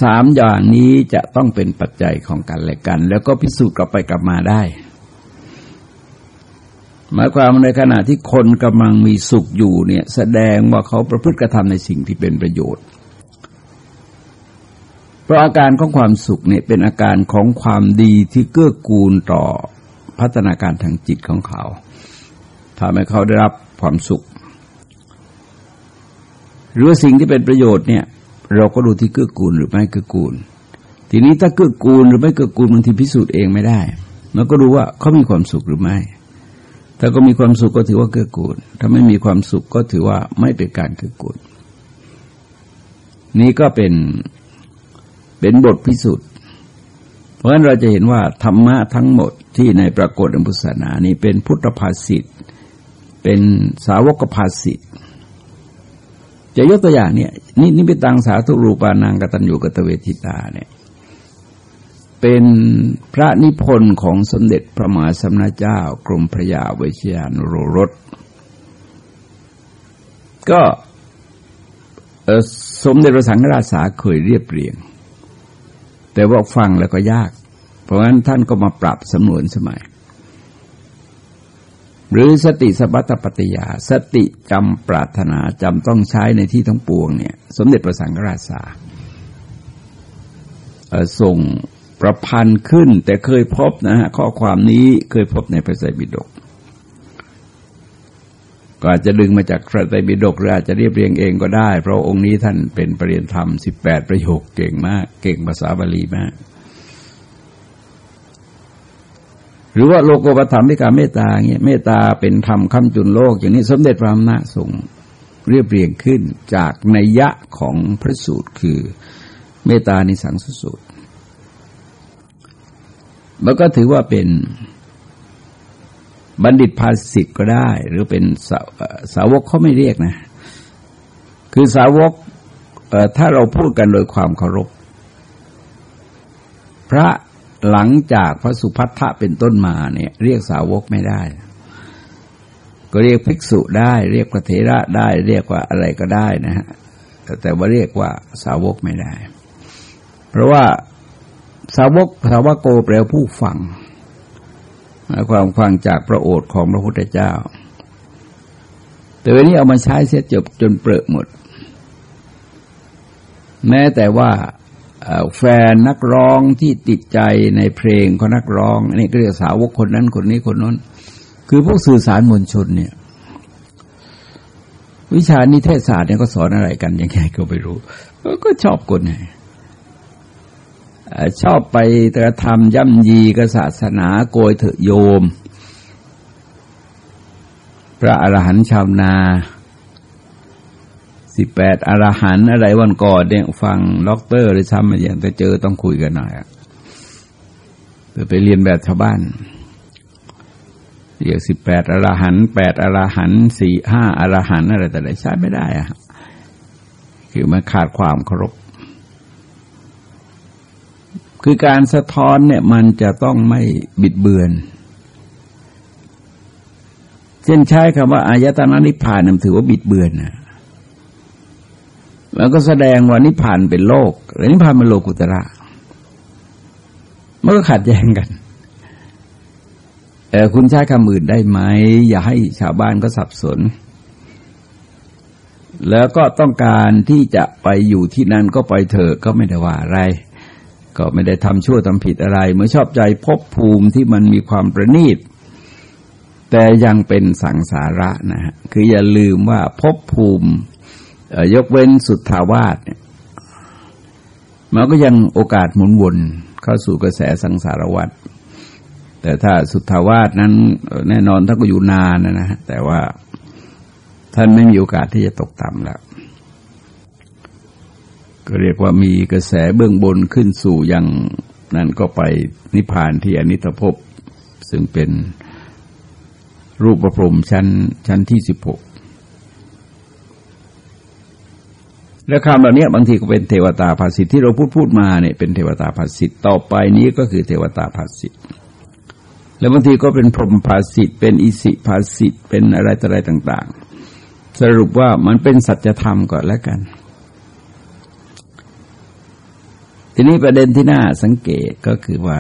สามอย่างนี้จะต้องเป็นปัจจัยของกันและกัน แล้วก็พิสูจน์กลับไปกลับมาได้ หมายความในขณะที่คนกำลังมีสุขอยู่เนี่ยแสดงว่าเขาประพฤติกระทำในสิ่งที่เป็นประโยชน์ เพราะอาการของความสุขเนี่ยเป็นอาการของความดีที่เกื้อกูลต่อ พัฒนาการทางจิตของเขาทำให้เขาได้รับความสุข หรือสิ่งที่เป็นประโยชน์เนี่ย เราก็ดูที่เกื้อกูลหรือไม่เกื้อกูล ทีนี้ถ้าเกื้อกูลหรือไม่เกื้อกูลบางทีพิสูจน์เองไม่ได้ มันก็ดูว่าเขามีความสุขหรือไม่ ถ้าก็มีความสุขก็ถือว่าเกื้อกูล ถ้าไม่มีความสุขก็ถือว่าไม่เป็นการเกื้อกูล นี้ก็เป็นเป็นบทพิสูจน์ ราะฉะนั้นเราจะเห็นว่าธรรมะทั้งหมดที่ในปรากฏในพุทธศาสนานี้เป็นพุทธภาษิตเป็นสาวกภาษิตจะยกตัวอย่างเนี่ยนี่นี่เป็นตังสาธุรูปานางกตัญญูกตเวทิตาเนี่ยเป็นพระนิพนธ์ของสมเด็จพระมหาสมณเจ้ากรมพระยาวิชียนุโรรสก็สมเด็จพระสังฆราชสาเคยเรียบเรียง แต่ว่าฟังแล้วก็ยาก เพราะฉะนั้นท่านก็มาปรับสำนวนสมัย หรือสติสัพพปฏิยา สติจำปรารถนาจำต้องใช้ในที่ทั้งปวงเนี่ย สมเด็จพระสังฆราชาส่งประพันธ์ขึ้น แต่เคยพบนะฮะข้อความนี้เคยพบในพระไตรปิฎก ก็อาจจะดึงมาจากพระไตรปิฎกหรืออาจจะเรียบเรียงเองก็ได้ เพราะองค์นี้ท่านเป็นปรริยนธรรมสิบแปดประโยคเก่งมาก เก่งภาษาบาลีมาก หรือว่าโลโกปธรรมพิการเมตตาเงี้ยเมตตาเป็นธรรมคำจุนโลก อย่างนี้สมเด็จพระอำนาจทรงเรียบเรียงขึ้นจากนัยยะของพระสูตรคือเมตตาในสังสสูตร แล้วก็ถือว่าเป็น บัณฑิตภาสิทธ์ก็ได้ หรือเป็นสาสาวกเขาไม่เรียกนะ คือสาวกถ้าเราพูดกันโดยความเคารพ พระหลังจากพระสุพัทธะเป็นต้นมาเนี่ย เรียกสาวกไม่ได้ ก็เรียกภิกษุได้ เรียกพระเถระได้ เรียกว่าอะไรก็ได้นะฮะแต่ว่าเรียกว่าสาวกไม่ได้ เพราะว่าสาวกสาวกโกแปลผู้ฟัง ความฟังจากพระโอษฐ์ของพระพุทธเจ้า แต่วันนี้เอามาใช้เสียจบจนเปรอะหมด แม้แต่ว่าแฟนนักร้องที่ติดใจในเพลงของนักร้องนี่ก็เรียกสาวกคนนั้นคนนี้คนนั้นคือพวกสื่อสารมวลชนเนี่ย วิชานิเทศศาสตร์เนี่ยก็สอนอะไรกันยังไงก็ไม่รู้ ก็ชอบกนไง ชอบไปกระทำย่ำยีกศาสนาโกยเถอะโยม พระอรหันต์ชาวนาสิบแปดอรหันต์อะไรวันก่อนเนี่ยฟังล็อกเตอร์เลยซ้ำมาอย่างแต่เจอต้องคุยกันหน่อยอะไปเรียนแบบชาวบ้านเรียกสิบแปดอรหันแปดอรหันสี่ห้าอรหันอะไรแต่ไหนใช้ไม่ได้อะคือมันขาดความเคารพ คือการสะท้อนเนี่ยมันจะต้องไม่บิดเบือน เช่นใช้คำว่าอายตนะนิพพานนถือว่าบิดเบือนนะแล้วก็แสดงว่านิพพานเป็นโลกหรือนิพพานเป็นโลกุตระมันก็ขัดแย้งกันเออคุณใช้คำอื่นได้ไหม อย่าให้ชาวบ้านก็สับสน แล้วก็ต้องการที่จะไปอยู่ที่นั่นก็ไปเถอะก็ไม่ได้ว่าอะไร ก็ไม่ได้ทำชั่วทำผิดอะไร เมื่อชอบใจพบภูมิที่มันมีความประณีต แต่ยังเป็นสังสาระนะฮะคืออย่าลืมว่าพบภูมิยกเว้นสุดทาวาสเนี่ยมันก็ยังโอกาสหมุนวนเข้าสู่กระแสสังสารวัฏแต่ถ้าสุทธาวาสนั้นแน่นอนท่านก็อยู่นานนะฮะแต่ว่าท่านไม่มีโอกาสที่จะตกต่ำแล้ว ก็เรียกว่ามีกระแสเบื้องบนขึ้นสู่ยังนั่นก็ไปนิพพานที่อนิตภพ ซึ่งเป็นรูปประพรมชั้นชั้นที่สิบหกแล้วคำเหล่านี้บางทีก็เป็นเทวตาภาสิทธิ์ที่เราพูดพูดมาเนี่ยเป็นเทวตาภาสิทธิ์ต่อไปนี้ก็คือเทวตาภาสิทธิ์แล้วบางทีก็เป็นพรหมภาสิทธิ์เป็นอิสิภาสิทธิ์เป็นอะไรต่ออะไรต่าง ๆ สรุปว่ามันเป็นสัจธรรมก่อนแล้วกัน ทีนี้ประเด็นที่น่าสังเกตก็คือว่า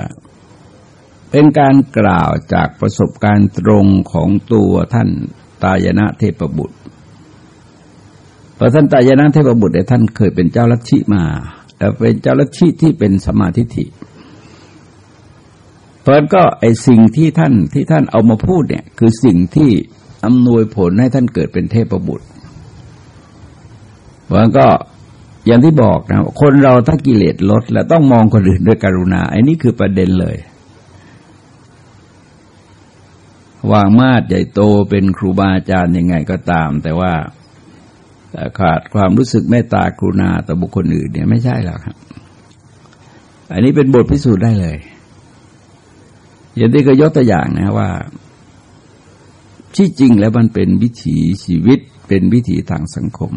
เป็นการกล่าวจากประสบการณ์ตรงของตัวท่านตายนะเทพบุตรพระท่านตายนะเทพบุตรเนี่ยท่านเคยเป็นเจ้าลัทธิมา แต่เป็นเจ้าลัทธิที่เป็นสมาธิฐิเพราะก็ไอสิ่งที่ท่านที่ท่านเอามาพูดเนี่ย คือสิ่งที่อำนวยผลให้ท่านเกิดเป็นเทพบุตรเพราะก็ อย่างที่บอกนะคนเราถ้ากิเลสลด แล้วต้องมองคนอื่นด้วยกรุณาไอ้นี่คือประเด็นเลย วางมาดใหญ่โตเป็นครูบาอาจารย์ยังไงก็ตาม แต่ว่าขาดความรู้สึกเมตตากรุณาต่อบุคคลอื่นเนี่ยไม่ใช่หรอกครับ อันนี้เป็นบทพิสูจน์ได้เลย อย่างที่เคยยกตัวอย่างนะว่า ที่จริงแล้วมันเป็นวิถีชีวิตเป็นวิถีทางสังคม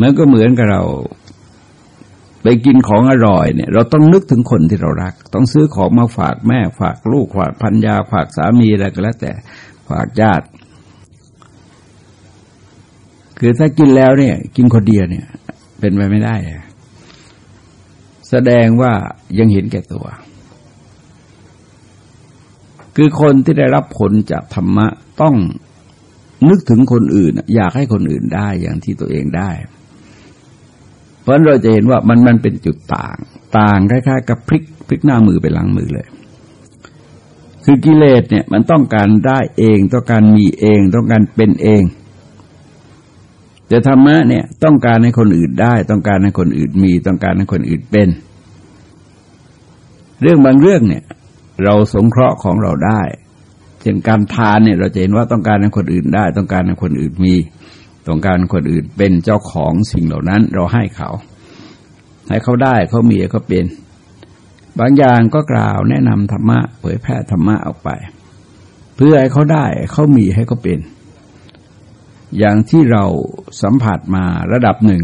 มันก็เหมือนกับเราไปกินของอร่อยเนี่ย เราต้องนึกถึงคนที่เรารัก ต้องซื้อของมาฝากแม่ ฝากลูกฝากพันยาฝากสามีอะไรก็แล้ว แต่ฝากญาติ คือถ้ากินแล้วเนี่ย กินคนเดียวเนี่ย เป็นไปไม่ได้ แสดงว่ายังเห็นแก่ตัว คือคนที่ได้รับผลจากธรรมะต้องนึกถึงคนอื่น อยากให้คนอื่นได้อย่างที่ตัวเองได้ ราะเราจะเห็นว่ามันมันเป็นจุดต่าง ต่างคล้ายๆกับพลิกพลิกหน้ามือไปหลังมือเลย คือกิเลสเนี่ยมันต้องการได้เองต้องการมีเองต้องการเป็นเองแต่ธรรมะเนี่ยต้องการให้คนอื่นได้ ต้องการให้คนอื่นมี ต้องการให้คนอื่นเป็น เรื่องบางเรื่องเนี่ย เราสงเคราะห์ของเราได้เช่นการทานเนี่ย เราจะเห็นว่าต้องการให้คนอื่นได้ ต้องการให้คนอื่นมี ต้องการคนอื่นเป็นเจ้าของสิ่งเหล่านั้น เราให้เขา ให้เขาได้เขามีเขาเป็น บางอย่างก็กล่าวแนะนำธรรมะเผยแพร่ธรรมะออกไป เพื่อให้เขาได้เขามีให้เขาเป็น อย่างที่เราสัมผัสมาระดับหนึ่ง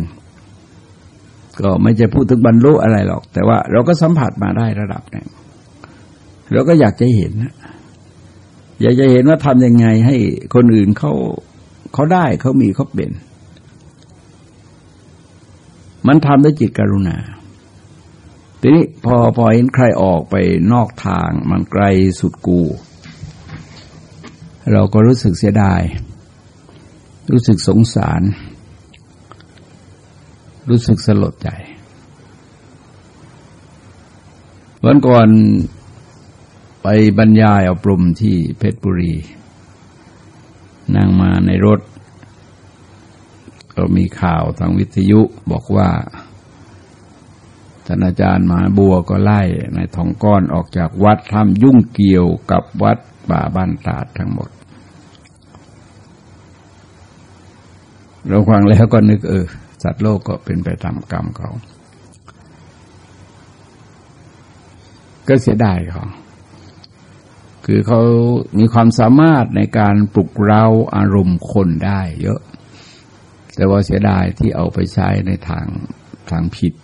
ก็ไม่จะพูดถึงบรรลุอะไรหรอก แต่ว่าเราก็สัมผัสมาได้ระดับหนึ่งเราก็อยากจะเห็นอยากจะเห็นว่าทำยังไงให้คนอื่นเขา เขาได้เขามีเขาเป็น มันทำด้วยจิตกรุณา ทีนี้พอพอเห็นใครออกไปนอกทางมันไกลสุดกู เราก็รู้สึกเสียดาย รู้สึกสงสาร รู้สึกสลดใจ วันก่อนไปบรรยายอบรมที่เพชรบุรี นั่งมาในรถ ก็มีข่าวทางวิทยุบอกว่าท่านอาจารย์มหาบัวก็ไล่ในทองก้อนออกจากวัดทำยุ่งเกี่ยวกับวัดป่าบ้านตาดทั้งหมด เราฟังแล้วก็นึกเออ สัตว์โลกก็เป็นไปตามกรรมเขา ก็เสียดายเขา คือเขามีความสามารถในการปลุกเราอารมณ์คนได้เยอะ แต่ว่าเสียดายที่เอาไปใช้ในทางทางผิด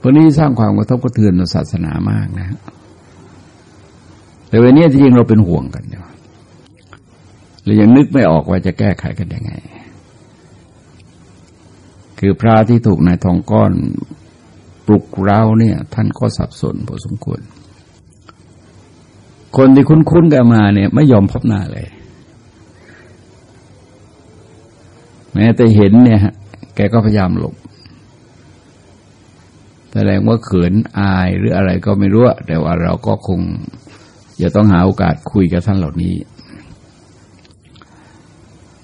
พวกนี้สร้างความกระทบกระเทือนต่อศาสนามากนะ แต่วันนี้จริงเราเป็นห่วงกันเดียวเรายังนึกไม่ออกว่าจะแก้ไขกันยังไง คือพระที่ถูกนายทองก้อนปลุกเราเนี่ย ท่านก็สับสนพอสมควร คนที่คุ้นๆกันมาเนี่ยไม่ยอมพบหน้าเลย แม้แต่เห็นเนี่ยแกก็พยายามหลบแสดงว่าเขินอายหรืออะไรก็ไม่รู้ แต่ว่าเราก็คงจะต้องหาโอกาสคุยกับท่านเหล่านี้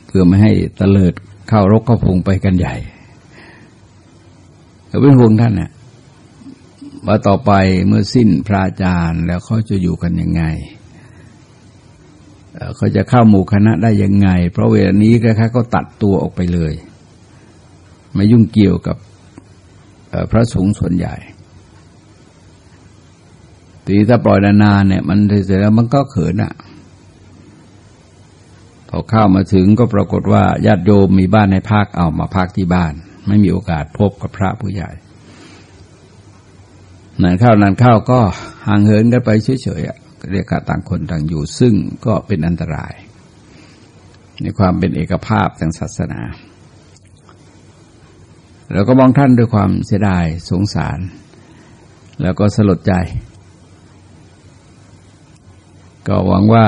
เพื่อไม่ให้ตะเลิดเข้ารกเข้าพงไปกันใหญ่ก็เป็นห่วงท่านน่ะ ว่าต่อไปเมื่อสิ้นพระอาจารย์แล้วเขาจะอยู่กันยังไงเขาจะเข้าหมู่คณะได้ยังไง เพราะเวลานี้แค่เขาตัดตัวออกไปเลยไม่ยุ่งเกี่ยวกับพระสงฆ์ส่วนใหญ่ตีถ้าปล่อยนานๆเนี่ย มันเสร็จแล้วมันก็เขินอะพอเข้ามาถึงก็ปรากฏว่าญาติโยมมีบ้านให้พักเอามาพักที่บ้าน ไม่มีโอกาสพบกับพระผู้ใหญ่ นานเข้านานเข้าก็ห่างเหินกันไปเฉยๆเรียกต่างคนต่างอยู่ ซึ่งก็เป็นอันตราย ในความเป็นเอกภาพทางศาสนา แล้วก็มองท่านด้วยความเสียดายสงสาร แล้วก็สลดใจ ก็หวังว่า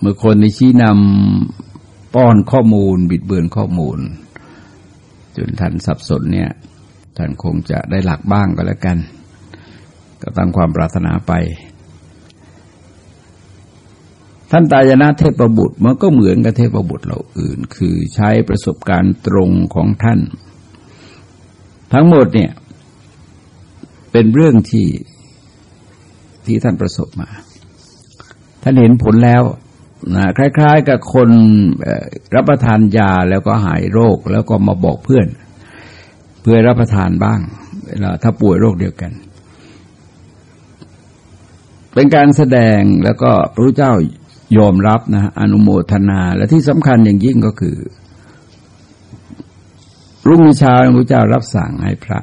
เมื่อคนในชี้นำป้อนข้อมูล บิดเบือนข้อมูล จนท่านสับสนเนี่ย ท่านคงจะได้หลักบ้างก็แล้วกัน ก็ตั้งความปรารถนาไป ท่านตายนาเทพประบุตรมันก็เหมือนกับเทพประบุตรเราอื่น คือใช้ประสบการณ์ตรงของท่าน ทั้งหมดเนี่ย เป็นเรื่องที่ที่ท่านประสบมา ท่านเห็นผลแล้วนะคล้าย ๆ กับคนรับประทานยาแล้วก็หายโรคแล้วก็มาบอกเพื่อน เพื่อรับประทานบ้าง เวลาถ้าป่วยโรคเดียวกัน เป็นการแสดงแล้วก็พระเจ้ายอมรับนะอนุโมทนาและที่สำคัญอย่างยิ่งก็คือ รุ่งเช้าพระเจ้ารับสั่งให้พระ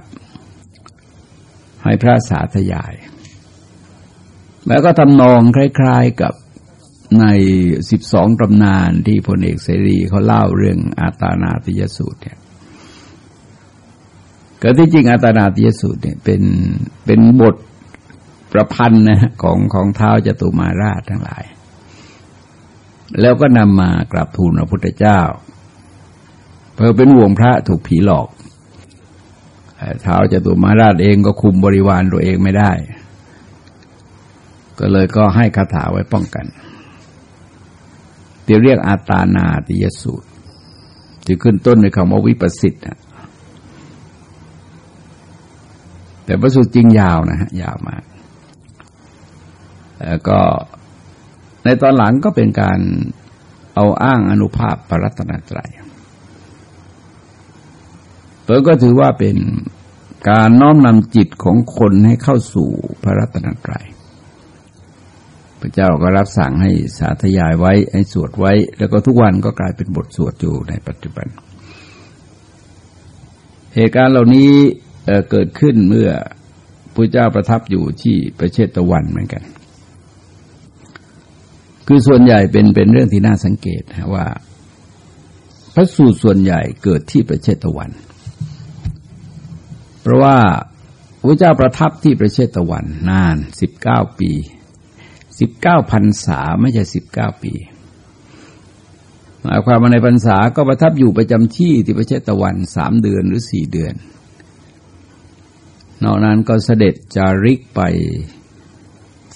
ให้พระสาธยาย แล้วก็ทำนองคล้าย ๆกับในสิบสองตำนานที่พลเอกเสรีเขาเล่าเรื่องอาตานาติยสูตรเนี่ย ก็ที่จริงอาตนาติยสูตรเนี่ยเป็นเป็นบทประพันธ์นะของของเท้าจตุมาราชทั้งหลาย แล้วก็นำมากราบทูลพระพุทธเจ้า เพราะเป็นห่วงพระถูกผีหลอกเท้าจตุมาราชเองก็คุมบริวารตัวเองไม่ได้ ก็เลยก็ให้คาถาไว้ป้องกันเดี๋ยวเรียกอาตานาติยสูตรที่ขึ้นต้นในคำว่าวิปัสสิทธ์ แต่พระสูตรจริงยาวนะฮะยาวมากก็ในตอนหลังก็เป็นการเอาอ้างอนุภาพปรัตนาตรัยตัวก็ถือว่าเป็นการน้อมนำจิตของคนให้เข้าสู่พระรัตนตรัยพระเจ้าก็รับสั่งให้สาธยายไว้ให้สวดไว้ แล้วก็ทุกวันก็กลายเป็นบทสวดอยู่ในปัจจุบัน เหตุการณ์เหล่านี้ เเกิดขึ้นเมื่อพระเจ้าประทับอยู่ที่ประเชตะวันเหมือนกัน คือส่วนใหญ่เป็นเป็นเรื่องที่น่าสังเกตว่า พระสูตรส่วนใหญ่เกิดที่ประเชตะวัน เพราะว่าพระเจ้าประทับที่ประเทศตะวันนานสิบเก้าปีสิบเก้าพันษาไม่ใช่สิบเก้าปีหมายความว่าในพรรษาก็ประทับอยู่ประจำที่ที่ประเทศตะวันสามเดือนหรือสี่เดือน นอกนั้นก็เสด็จจาริกไป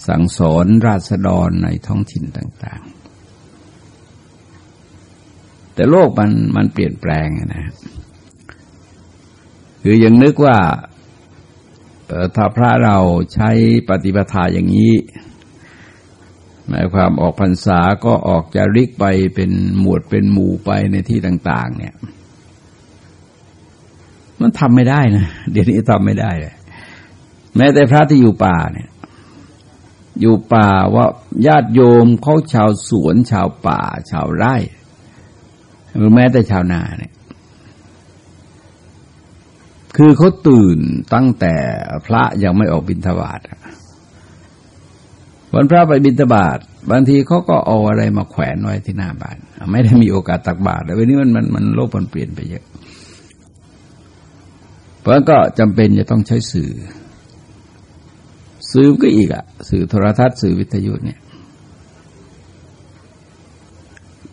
สั่งสอนราษฎรในท้องถิ่นต่าง ๆ แต่โลกมันมันเปลี่ยนแปลงนะคือยังนึกว่าถ้าพระเราใช้ปฏิปทาอย่างนี้ หมายความออกพรรษาก็ออกจาริกไปเป็นหมวดเป็นหมู่ไปในที่ต่าง ๆ เนี่ย มันทำไม่ได้นะเดี๋ยวนี้ทำไม่ได้เลยแม้แต่พระที่อยู่ป่าเนี่ย อยู่ป่าว่าญาติโยมเขาชาวสวน ชาวป่า ชาวไร่หรือแม้แต่ชาวนาเนี่ย คือเขาตื่นตั้งแต่พระยังไม่ออกบิณฑบาตวันพระไปบิณฑบาตบางทีเขาก็เอาอะไรมาแขวนไว้ที่หน้าบ้าน ไม่ได้มีโอกาสตักบาตรแต่วันนี้มันมันมันโลกมันเปลี่ยนไปเยอะ เพราะก็จำเป็นจะต้องใช้สื่อ สื่อก็อีกอะสื่อโทรทัศน์สื่อวิทยุเนี่ย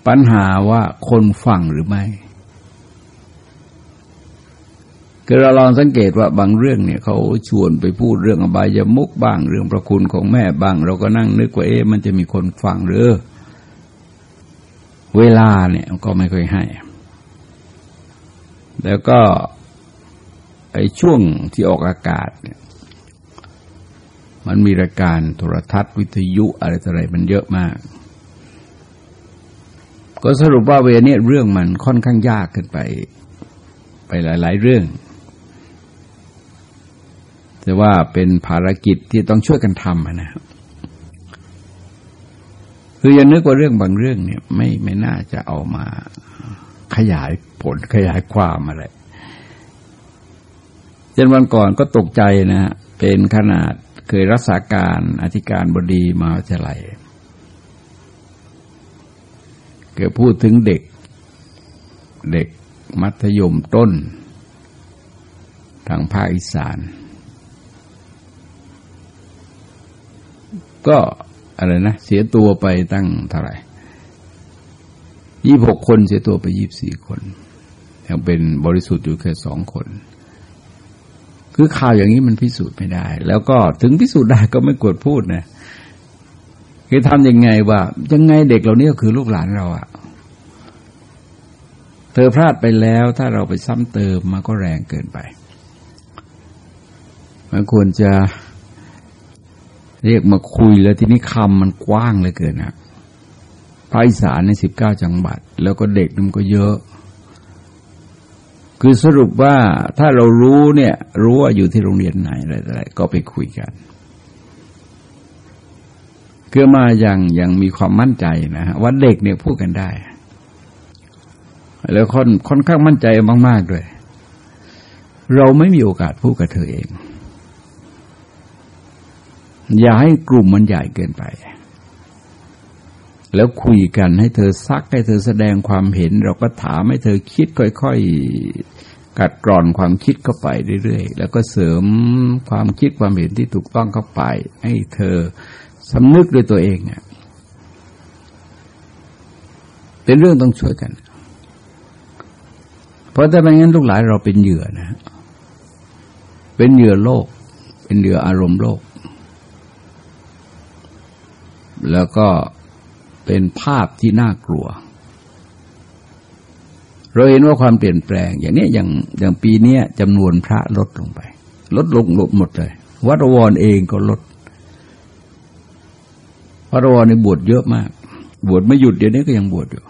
ปัญหาว่าคนฟังหรือไม่คือเราลองสังเกตว่าบางเรื่องเนี่ยเขาชวนไปพูดเรื่องอบายมุกบ้าง เรื่องประคุณของแม่บ้าง เราก็นั่งนึกว่าเอ๊ะมันจะมีคนฟังหรือ เวลาเนี่ยก็ไม่เคยให้ แล้วก็ ไอ้ช่วงที่ออกอากาศเนี่ยมันมีรายการโทรทัศน์วิทยุอะไรต่ออะไรมันเยอะมาก ก็สรุปว่าเวเนี่ยเรื่องมันค่อนข้างยากเกินไป ไปหลาย ๆ เรื่อง แต่ว่าเป็นภารกิจที่ต้องช่วยกันทำนะคือยังนึกว่าเรื่องบางเรื่องเนี่ย ไม่ไม่น่าจะเอามาขยายผลขยายความอะไร จนวันก่อนก็ตกใจนะฮะเป็นขนาดเคยรักษาการอธิการบดีมาวิทยาลัยเกิดพูดถึงเด็ก เด็กมัธยมต้น ทางภาคอีสาน ก็อะไรนะ เสียตัวไปตั้งเท่าไหร่ยี่หกคนเสียตัวไปยี่บสี่คน ยังเป็นบริสุทธิ์อยู่แค่สองคน คือข่าวอย่างนี้มันพิสูจน์ไม่ได้ แล้วก็ถึงพิสูจน์ได้ก็ไม่กวดพูดนะคือทำยังไงว่า ยังไงเด็กเหล่านี้ก็คือลูกหลานเราอะเธอพลาดไปแล้วถ้าเราไปซ้ำเติมมันก็แรงเกินไปมันควรจะเรียกมาคุยแล้วทีนี้คำมันกว้างเลยเกินนะภาคอีสานในสิบเก้าจังหวัด แล้วก็เด็กมันก็เยอะ คือสรุปว่าถ้าเรารู้เนี่ย รู้ว่าอยู่ที่โรงเรียนไหนอะไรๆก็ไปคุยกันเกือมาอย่างย่างมีความมั่นใจนะฮะว่าเด็กเนี่ยพูดกันได้ แล้วค่อนค่อนข้างมั่นใจมาก ๆ ด้วย เราไม่มีโอกาสพูดกับเธอเอง อย่าให้กลุ่มมันใหญ่เกินไป แล้วคุยกันให้เธอซักให้เธอแสดงความเห็น เราก็ถามให้เธอคิดค่อย กัดกร่อนความคิดเข้าไปเรื่อยๆ แล้วก็เสริมความคิดความเห็นที่ถูกต้องเข้าไป ให้เธอสำนึกด้วยตัวเองเนี่ยเป็นเรื่องต้องช่วยกัน เพราะถ้าไม่งั้นลูกหลานเราเป็นเหยื่อนะ เป็นเหยื่อโลก เป็นเหยื่ออารมณ์โลก แล้วก็เป็นภาพที่น่ากลัว เราเห็นว่าความเปลี่ยนแปลง อย่างนี้อย่างอย่างปีนี้จำนวนพระลดลงไป ลดลงลดหมดเลย วัดวรเองก็ลด วัดวรในบวชเยอะมาก บวชไม่หยุดเดี๋ยวนี้ก็ยังบวชอยู่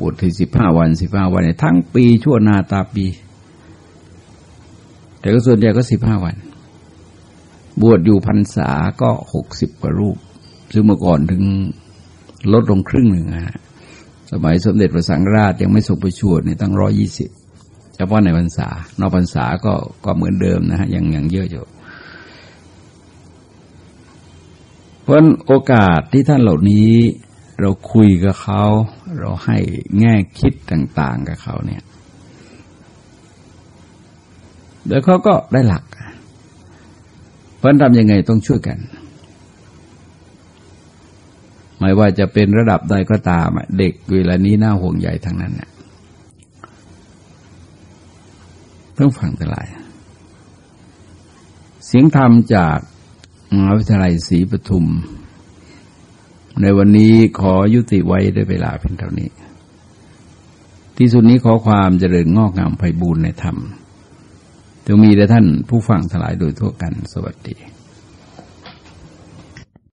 บวชที่สิบห้าวันสิบห้าวันเนี่ยทั้งปีชั่วนาตาปี แต่ก็ส่วนใหญ่ก็สิบห้าวัน บวชอยู่พรรษาก็หกสิบกว่ารูป ซึ่งเมื่อก่อนถึงลดลงครึ่งหนึ่งฮะ สมัยสมเด็จพระสังฆราชยังไม่ทรงประชวรเนี่ยตั้งร้อยี่สิบเฉพาะในพรรษานอกพรรษาก็ก็เหมือนเดิมนะฮะยังยังเยอะอยู่เพราะโอกาสที่ท่านเหล่านี้เราคุยกับเขา เราให้แง่คิดต่าง ๆ กับเขาเนี่ยเดี๋ยวเขาก็ได้หลัก เพราะทำยังไงต้องช่วยกัน ไม่ว่าจะเป็นระดับใดก็ตาม เด็กเวลานี้น่าห่วงใหญ่ทั้งนั้นเนี่ยต้องฟังแต่ลายเสียงธรรมจากมหาวิทยาลัยศรีปทุม ในวันนี้ขอยุติไว้ด้วยเวลาเพียงเท่านี้ ที่สุดนี้ขอความเจริญงอกงามไพบูรณ์ในธรรมจะมีแต่ท่านผู้ฟังทลายโดยทั่วกันสวัสดี